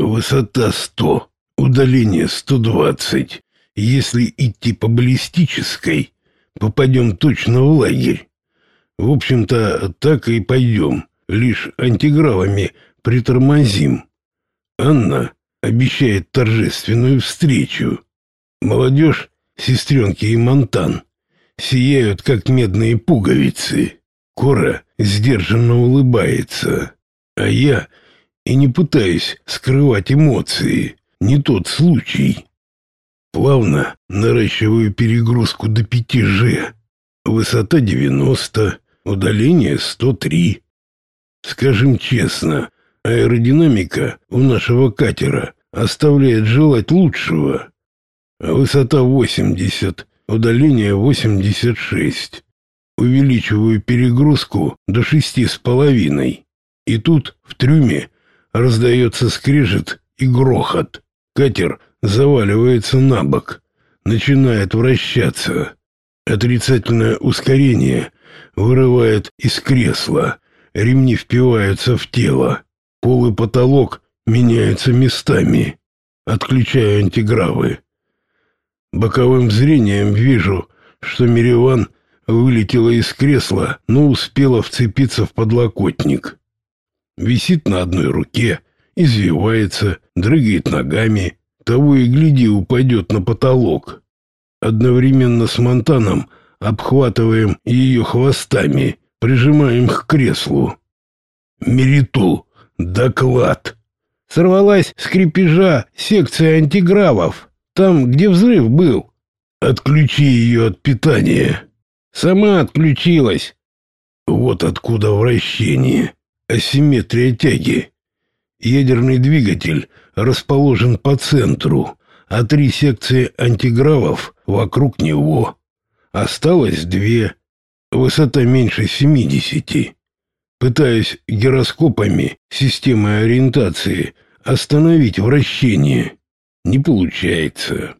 Высота 100, удаление 120. Если идти по баллистической, попадем точно в лагерь. В общем-то, так и пойдем, лишь антигравами притормозим. Анна обещает торжественную встречу. Молодежь, сестренки и Монтан, сияют, как медные пуговицы. Кора сдержанно улыбается, а я и не пытаюсь скрывать эмоции. Не тот случай. Плавно наращиваю перегрузку до 5G. Высота 90, удаление 103. Скажем честно, аэродинамика у нашего катера оставляет желать лучшего. Высота 80, удаление 86. Увеличиваю перегрузку до шести с половиной. И тут в трюме раздается скрежет и грохот. Катер заваливается на бок, начинает вращаться. Отрицательное ускорение вырывает из кресла, ремни впиваются в тело. Пол и потолок меняются местами. Отключаю антигравы. Боковым зрением вижу, что Мириван вылетела из кресла, но успела вцепиться в подлокотник висит на одной руке, извивается, дрыгает ногами, того и гляди упадет на потолок. Одновременно с Монтаном обхватываем ее хвостами, прижимаем к креслу. Мериту, доклад. Сорвалась с крепежа секция антигравов, там, где взрыв был. Отключи ее от питания. Сама отключилась. Вот откуда вращение асимметрия тяги. Ядерный двигатель расположен по центру, а три секции антигравов вокруг него. Осталось две, высота меньше 70. Пытаюсь гироскопами системы ориентации остановить вращение. Не получается.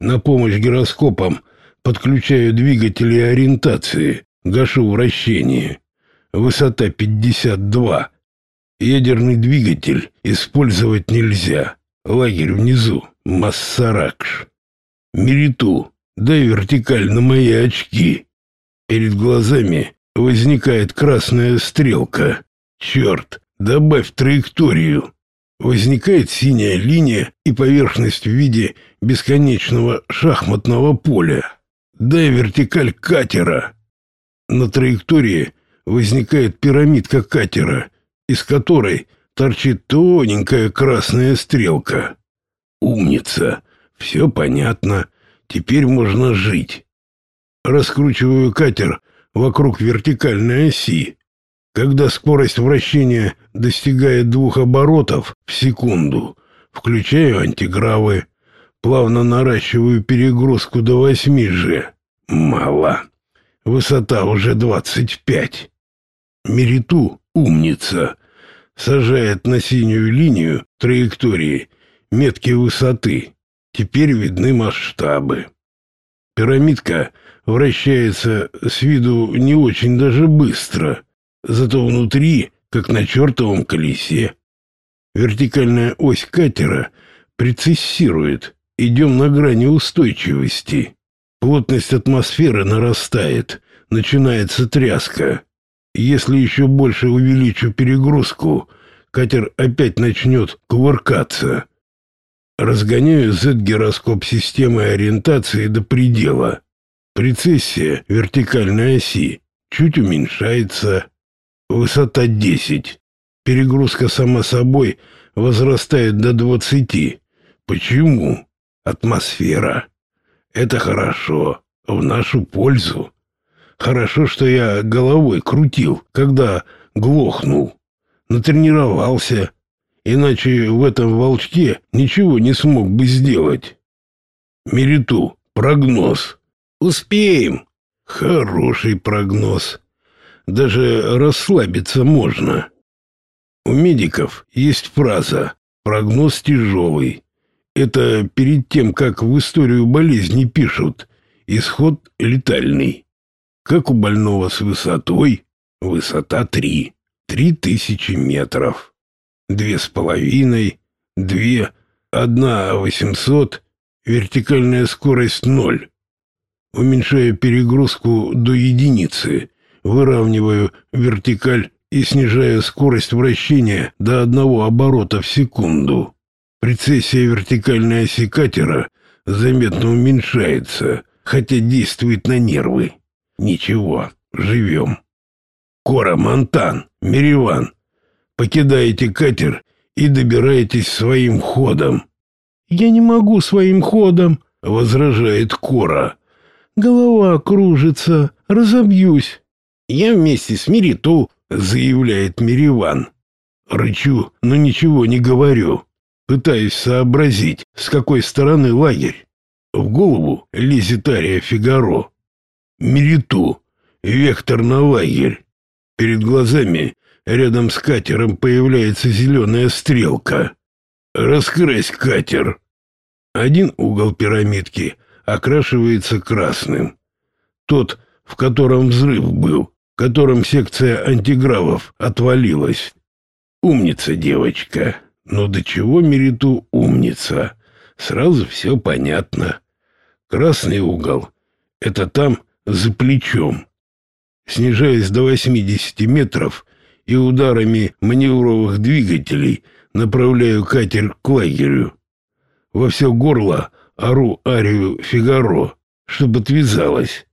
На помощь гироскопам подключаю двигатели ориентации, гашу вращение высота 52. Ядерный двигатель использовать нельзя. Лагерь внизу, Массаракш. Мериту, дай вертикаль на мои очки. Перед глазами возникает красная стрелка. Черт, добавь траекторию. Возникает синяя линия и поверхность в виде бесконечного шахматного поля. Дай вертикаль катера. На траектории возникает пирамидка катера, из которой торчит тоненькая красная стрелка. Умница. Все понятно. Теперь можно жить. Раскручиваю катер вокруг вертикальной оси. Когда скорость вращения достигает двух оборотов в секунду, включаю антигравы, плавно наращиваю перегрузку до 8 же. Мало. Высота уже 25. Мериту, умница, сажает на синюю линию траектории метки высоты. Теперь видны масштабы. Пирамидка вращается с виду не очень даже быстро, зато внутри, как на чертовом колесе. Вертикальная ось катера прецессирует. Идем на грани устойчивости. Плотность атмосферы нарастает, начинается тряска. Если еще больше увеличу перегрузку, катер опять начнет кувыркаться. Разгоняю Z-гироскоп системы ориентации до предела. Прецессия вертикальной оси чуть уменьшается. Высота 10. Перегрузка сама собой возрастает до 20. Почему? Атмосфера. Это хорошо, в нашу пользу. Хорошо, что я головой крутил, когда глохнул. Натренировался. Иначе в этом волчке ничего не смог бы сделать. Мериту, прогноз. Успеем. Хороший прогноз. Даже расслабиться можно. У медиков есть фраза «прогноз тяжелый». Это перед тем, как в историю болезни пишут «исход летальный». Как у больного с высотой, высота три, три тысячи метров. Две с половиной, две, одна 800, вертикальная скорость ноль. Уменьшаю перегрузку до единицы, выравниваю вертикаль и снижаю скорость вращения до одного оборота в секунду. Прецессия вертикальной оси катера заметно уменьшается, хотя действует на нервы. Ничего, живем. Кора, Монтан, Мериван, покидаете катер и добираетесь своим ходом. «Я не могу своим ходом», — возражает Кора. «Голова кружится, разобьюсь». «Я вместе с Мириту», — заявляет Мириван. Рычу, но ничего не говорю. Пытаюсь сообразить, с какой стороны лагерь. В голову лезет Ария Фигаро. Мириту, вектор на лагерь. Перед глазами рядом с катером появляется зеленая стрелка. Раскрась катер. Один угол пирамидки окрашивается красным. Тот, в котором взрыв был, в котором секция антигравов отвалилась. Умница девочка. Но до чего Мериту умница? Сразу все понятно. Красный угол — это там, за плечом. Снижаясь до 80 метров и ударами маневровых двигателей направляю катер к лагерю. Во все горло ору арию Фигаро, чтобы отвязалась.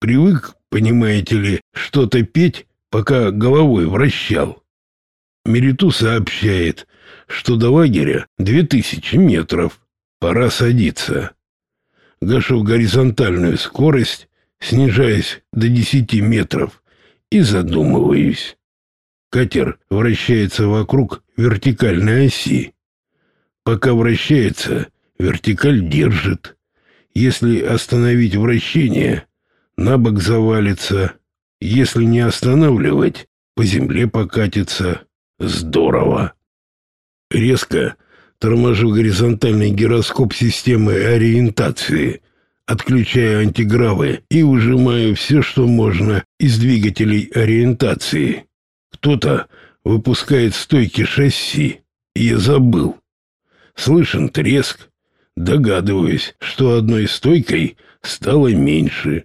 Привык, понимаете ли, что-то петь, пока головой вращал. Мериту сообщает, что до лагеря две тысячи метров. Пора садиться. Гашу горизонтальную скорость, снижаясь до десяти метров, и задумываюсь. Катер вращается вокруг вертикальной оси. Пока вращается, вертикаль держит. Если остановить вращение, на бок завалится. Если не останавливать, по земле покатится. Здорово. Резко торможу горизонтальный гироскоп системы ориентации, отключаю антигравы и ужимаю все, что можно из двигателей ориентации. Кто-то выпускает стойки шасси. Я забыл. Слышен треск. Догадываюсь, что одной стойкой стало меньше.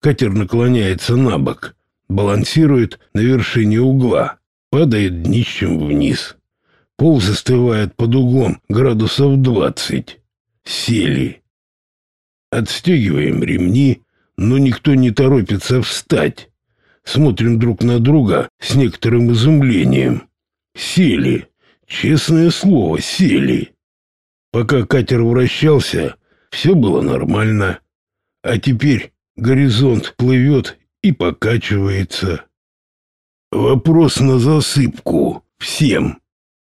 Катер наклоняется на бок, балансирует на вершине угла, падает днищем вниз. Пол застывает под углом градусов двадцать. Сели. Отстегиваем ремни, но никто не торопится встать. Смотрим друг на друга с некоторым изумлением. Сели. Честное слово, сели. Пока катер вращался, все было нормально. А теперь горизонт плывет и покачивается. Вопрос на засыпку. Всем.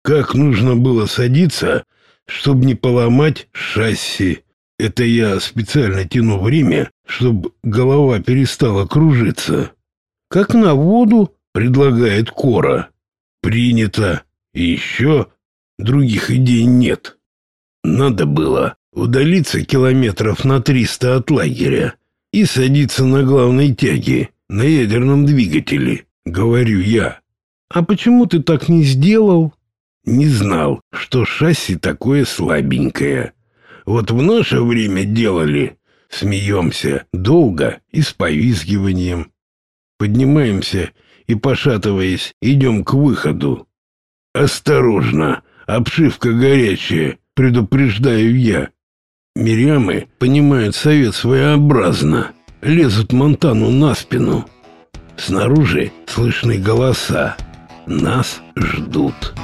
Как нужно было садиться, чтобы не поломать шасси? Это я специально тяну время, чтобы голова перестала кружиться. «Как на воду», — предлагает Кора. «Принято. И еще других идей нет. Надо было удалиться километров на триста от лагеря и садиться на главной тяге, на ядерном двигателе, говорю я. А почему ты так не сделал? Не знал, что шасси такое слабенькое. Вот в наше время делали, смеемся, долго и с повизгиванием. Поднимаемся и, пошатываясь, идем к выходу. «Осторожно! Обшивка горячая!» — предупреждаю я. Мирямы понимают совет своеобразно, лезут Монтану на спину. Снаружи слышны голоса. Нас ждут.